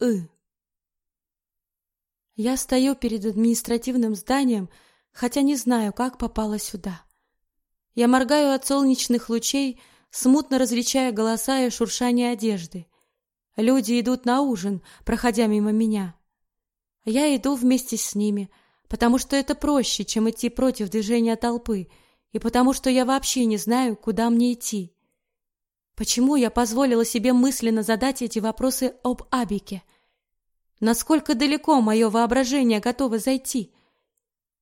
И. Я стою перед административным зданием, хотя не знаю, как попала сюда. Я моргаю от солнечных лучей, смутно различая голоса и шуршание одежды. Люди идут на ужин, проходя мимо меня. Я иду вместе с ними, потому что это проще, чем идти против движения толпы, и потому что я вообще не знаю, куда мне идти. Почему я позволила себе мысленно задать эти вопросы об Абике? Насколько далеко мое воображение готово зайти?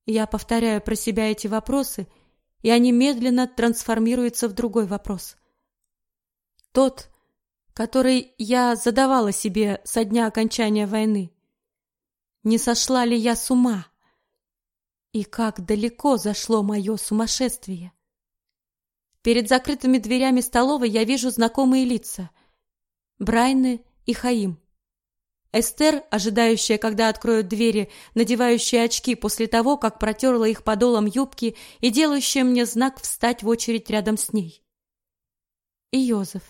Я повторяю про себя эти вопросы, и они медленно трансформируются в другой вопрос. Тот, который я задавала себе со дня окончания войны. Не сошла ли я с ума? И как далеко зашло мое сумасшествие? Перед закрытыми дверями столовой я вижу знакомые лица. Брайны и Хаим. Эстер, ожидающая, когда откроют двери, надевающая очки после того, как протерла их подолом юбки и делающая мне знак встать в очередь рядом с ней. И Йозеф.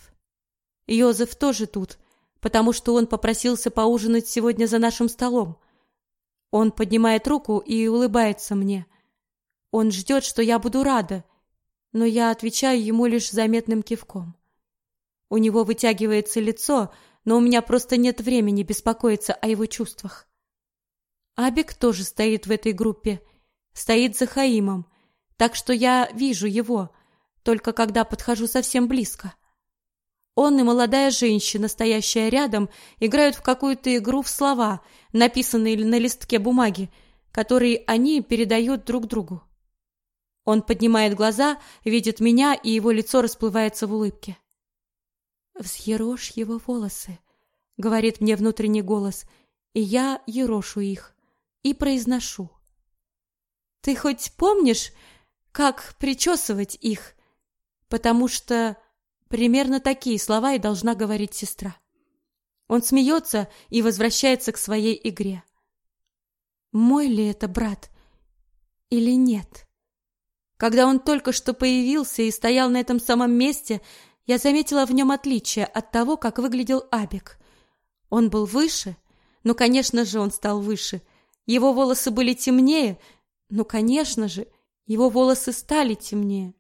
Йозеф тоже тут, потому что он попросился поужинать сегодня за нашим столом. Он поднимает руку и улыбается мне. Он ждет, что я буду рада, но я отвечаю ему лишь заметным кивком. У него вытягивается лицо, но у меня просто нет времени беспокоиться о его чувствах. Абик тоже стоит в этой группе, стоит за Хаимом, так что я вижу его, только когда подхожу совсем близко. Он и молодая женщина, стоящая рядом, играют в какую-то игру в слова, написанные на листке бумаги, которые они передают друг другу. Он поднимает глаза, видит меня, и его лицо расплывается в улыбке. «Взъерошь его волосы», — говорит мне внутренний голос, и я ерошу их и произношу. «Ты хоть помнишь, как причесывать их? Потому что примерно такие слова и должна говорить сестра». Он смеется и возвращается к своей игре. Мой ли это брат или нет? Когда он только что появился и стоял на этом самом месте, я заметила в нем отличие от того, как выглядел Абик. Он был выше, ну, конечно же, он стал выше. Его волосы были темнее, ну, конечно же, его волосы стали темнее.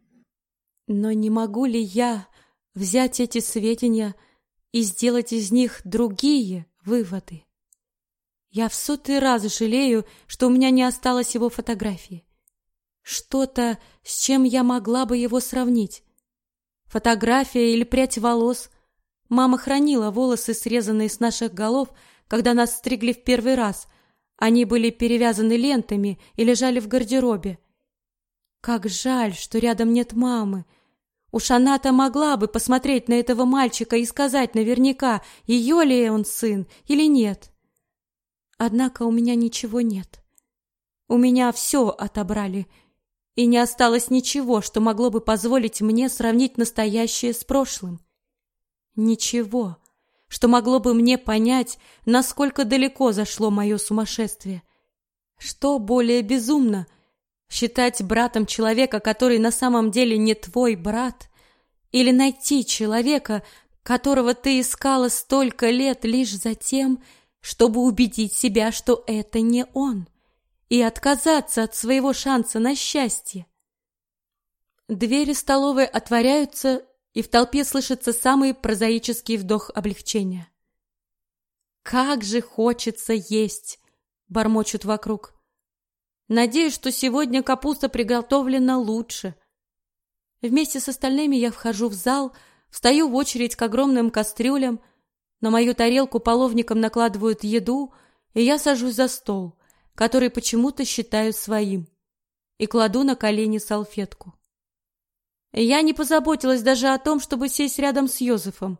Но не могу ли я взять эти сведения и сделать из них другие выводы? Я в сотый раз жалею, что у меня не осталось его фотографии. Что-то, с чем я могла бы его сравнить. Фотография или прядь волос. Мама хранила волосы, срезанные с наших голов, когда нас стригли в первый раз. Они были перевязаны лентами и лежали в гардеробе. Как жаль, что рядом нет мамы. Уж она-то могла бы посмотреть на этого мальчика и сказать наверняка, ее ли он сын или нет. Однако у меня ничего нет. У меня все отобрали — и не осталось ничего, что могло бы позволить мне сравнить настоящее с прошлым. Ничего, что могло бы мне понять, насколько далеко зашло мое сумасшествие. Что более безумно считать братом человека, который на самом деле не твой брат, или найти человека, которого ты искала столько лет лишь за тем, чтобы убедить себя, что это не он? И отказаться от своего шанса на счастье. Двери столовой отворяются, и в толпе слышится самый прозаический вдох облегчения. Как же хочется есть, бормочут вокруг. Надеюсь, что сегодня капуста приготовлена лучше. Вместе с остальными я вхожу в зал, встаю в очередь к огромным кастрюлям, на мою тарелку половником накладывают еду, и я сажусь за стол который почему-то считаю своим, и кладу на колени салфетку. Я не позаботилась даже о том, чтобы сесть рядом с Йозефом.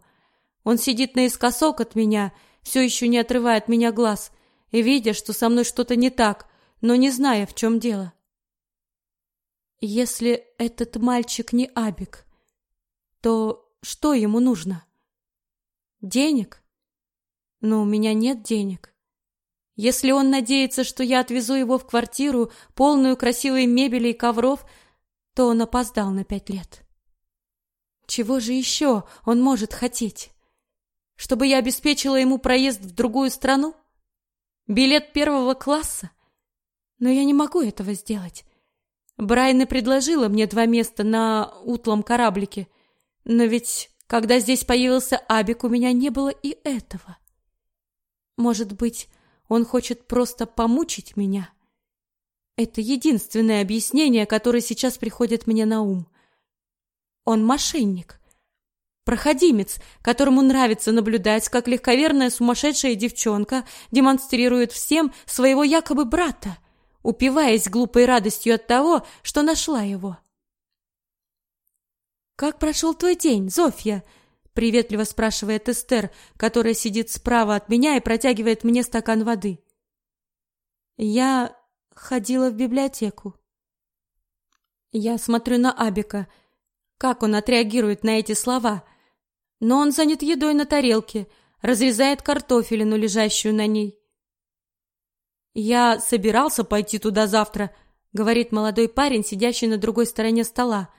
Он сидит наискосок от меня, все еще не отрывая от меня глаз, и видя, что со мной что-то не так, но не зная, в чем дело. Если этот мальчик не Абик, то что ему нужно? Денег? Но у меня нет денег. Если он надеется, что я отвезу его в квартиру, полную красивой мебели и ковров, то он опоздал на пять лет. Чего же еще он может хотеть? Чтобы я обеспечила ему проезд в другую страну? Билет первого класса? Но я не могу этого сделать. Брайна предложила мне два места на утлом кораблике, но ведь когда здесь появился Абик, у меня не было и этого. Может быть, он хочет просто помучить меня? Это единственное объяснение, которое сейчас приходит мне на ум. Он мошенник. Проходимец, которому нравится наблюдать, как легковерная сумасшедшая девчонка демонстрирует всем своего якобы брата, упиваясь глупой радостью от того, что нашла его. «Как прошел твой день, Зофья?» — приветливо спрашивает Эстер, которая сидит справа от меня и протягивает мне стакан воды. «Я ходила в библиотеку». Я смотрю на Абика, как он отреагирует на эти слова, но он занят едой на тарелке, разрезает картофелину, лежащую на ней. «Я собирался пойти туда завтра», — говорит молодой парень, сидящий на другой стороне стола.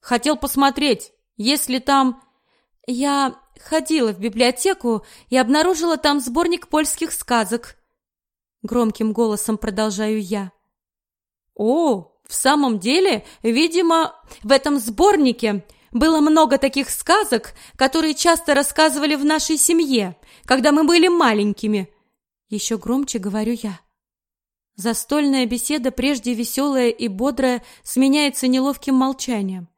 «Хотел посмотреть, есть ли там...» «Я ходила в библиотеку и обнаружила там сборник польских сказок», — громким голосом продолжаю я. «О, в самом деле, видимо, в этом сборнике было много таких сказок, которые часто рассказывали в нашей семье, когда мы были маленькими», — еще громче говорю я. Застольная беседа, прежде веселая и бодрая, сменяется неловким молчанием.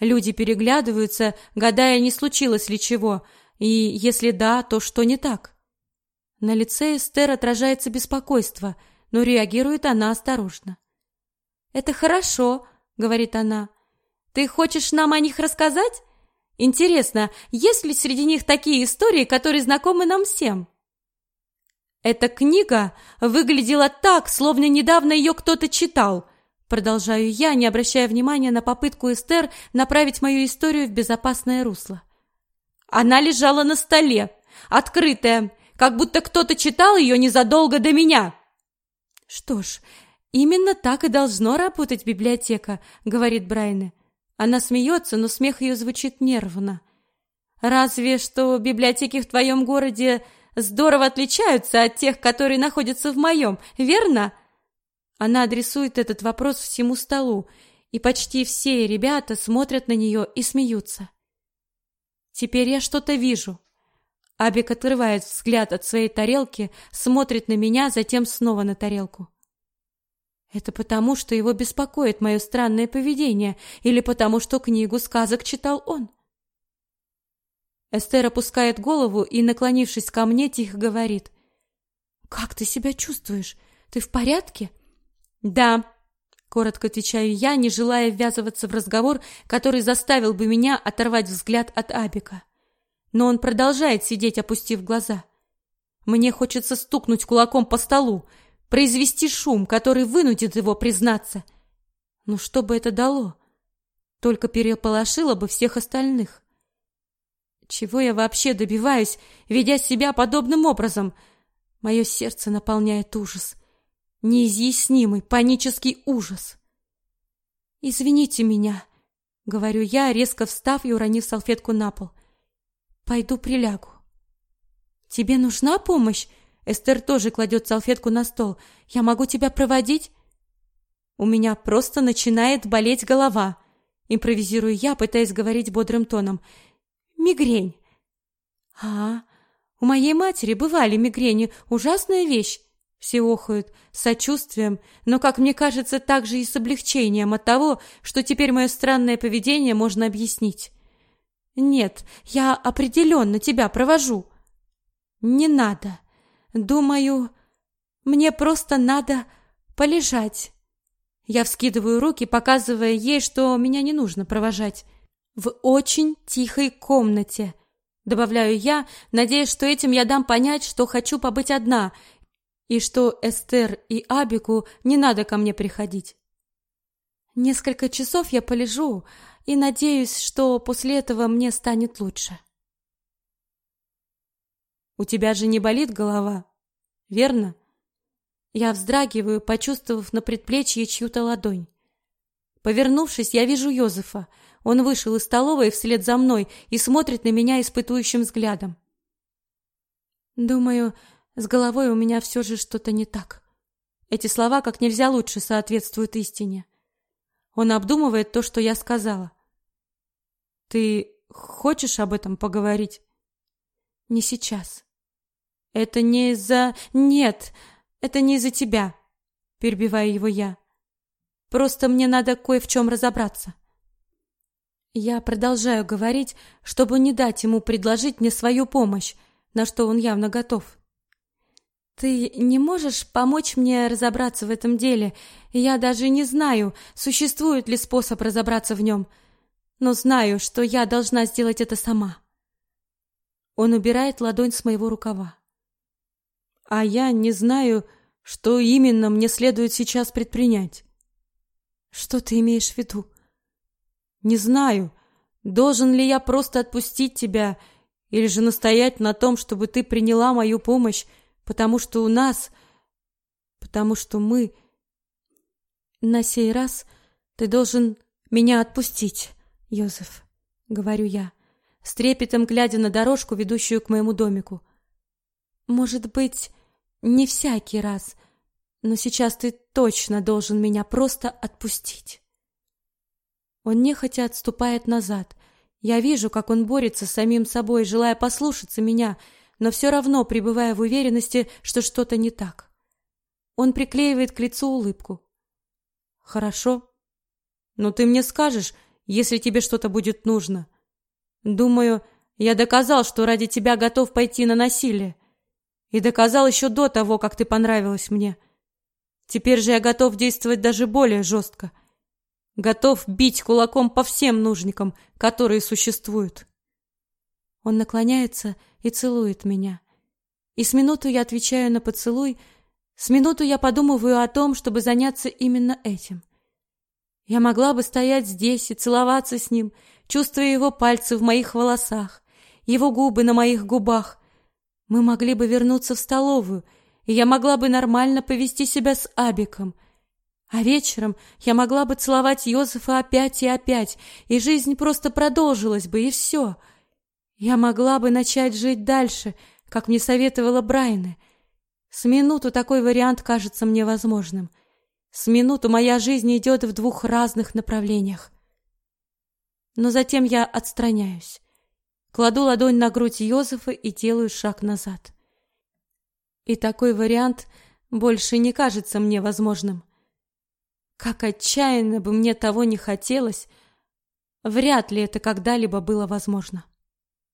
Люди переглядываются, гадая, не случилось ли чего, и если да, то что не так. На лице Эстер отражается беспокойство, но реагирует она осторожно. «Это хорошо», — говорит она. «Ты хочешь нам о них рассказать? Интересно, есть ли среди них такие истории, которые знакомы нам всем?» Эта книга выглядела так, словно недавно ее кто-то читал. Продолжаю я, не обращая внимания на попытку Эстер направить мою историю в безопасное русло. Она лежала на столе, открытая, как будто кто-то читал ее незадолго до меня. Что ж, именно так и должно работать библиотека, говорит Брайне. Она смеется, но смех ее звучит нервно. Разве что библиотеки в твоем городе здорово отличаются от тех, которые находятся в моем, верно?» Она адресует этот вопрос всему столу, и почти все ребята смотрят на нее и смеются. Теперь я что-то вижу. Абик отрывает взгляд от своей тарелки, смотрит на меня, затем снова на тарелку. Это потому, что его беспокоит мое странное поведение, или потому, что книгу сказок читал он? Эстер опускает голову и, наклонившись ко мне, тихо говорит. «Как ты себя чувствуешь? Ты в порядке?» «Да», — коротко отвечаю я, не желая ввязываться в разговор, который заставил бы меня оторвать взгляд от Абика. Но он продолжает сидеть, опустив глаза. Мне хочется стукнуть кулаком по столу, произвести шум, который вынудит его признаться. Но что бы это дало? Только переполошило бы всех остальных. Чего я вообще добиваюсь, ведя себя подобным образом? Мое сердце наполняет ужас. Неизъяснимый панический ужас. «Извините меня», — говорю я, резко встав и уронив салфетку на пол. «Пойду прилягу». «Тебе нужна помощь?» Эстер тоже кладет салфетку на стол. «Я могу тебя проводить?» «У меня просто начинает болеть голова», — импровизирую я, пытаясь говорить бодрым тоном мигрень. А, у моей матери бывали мигрени, ужасная вещь. Все охают с сочувствием, но, как мне кажется, также и с облегчением от того, что теперь мое странное поведение можно объяснить. Нет, я определенно тебя провожу. Не надо. Думаю, мне просто надо полежать. Я вскидываю руки, показывая ей, что меня не нужно провожать в очень тихой комнате. Добавляю я, надеясь, что этим я дам понять, что хочу побыть одна, и что Эстер и Абику не надо ко мне приходить. Несколько часов я полежу и надеюсь, что после этого мне станет лучше. У тебя же не болит голова, верно? Я вздрагиваю, почувствовав на предплечье чью-то ладонь. Повернувшись, я вижу Йозефа. Он вышел из столовой вслед за мной и смотрит на меня испытующим взглядом. Думаю, с головой у меня все же что-то не так. Эти слова как нельзя лучше соответствуют истине. Он обдумывает то, что я сказала. Ты хочешь об этом поговорить? Не сейчас. Это не из-за... Нет, это не из-за тебя, перебиваю его я. Просто мне надо кое в чем разобраться. Я продолжаю говорить, чтобы не дать ему предложить мне свою помощь, на что он явно готов. Ты не можешь помочь мне разобраться в этом деле? Я даже не знаю, существует ли способ разобраться в нем, но знаю, что я должна сделать это сама. Он убирает ладонь с моего рукава. А я не знаю, что именно мне следует сейчас предпринять. Что ты имеешь в виду? Не знаю, должен ли я просто отпустить тебя или же настоять на том, чтобы ты приняла мою помощь, потому что у нас, потому что мы на сей раз ты должен меня отпустить, Йозеф, говорю я, с трепетом глядя на дорожку, ведущую к моему домику. Может быть, не всякий раз, но сейчас ты точно должен меня просто отпустить. Он нехотя отступает назад. Я вижу, как он борется с самим собой, желая послушаться меня, но все равно пребывая в уверенности, что что-то не так. Он приклеивает к лицу улыбку. Хорошо. Но ты мне скажешь, если тебе что-то будет нужно. Думаю, я доказал, что ради тебя готов пойти на насилие. И доказал еще до того, как ты понравилась мне. Теперь же я готов действовать даже более жестко. Готов бить кулаком по всем нужникам, которые существуют. Он наклоняется и целует меня. И с минуту я отвечаю на поцелуй, с минуту я подумываю о том, чтобы заняться именно этим. Я могла бы стоять здесь и целоваться с ним, чувствуя его пальцы в моих волосах, его губы на моих губах, мы могли бы вернуться в столовую, и я могла бы нормально повести себя с Абиком. А вечером я могла бы целовать Йозефа опять и опять, и жизнь просто продолжилась бы, и все. Я могла бы начать жить дальше, как мне советовала Брайна. С минуту такой вариант кажется мне возможным. С минуту моя жизнь идет в двух разных направлениях. Но затем я отстраняюсь. Кладу ладонь на грудь Йозефа и делаю шаг назад. И такой вариант больше не кажется мне возможным. Как отчаянно бы мне того не хотелось, вряд ли это когда-либо было возможно.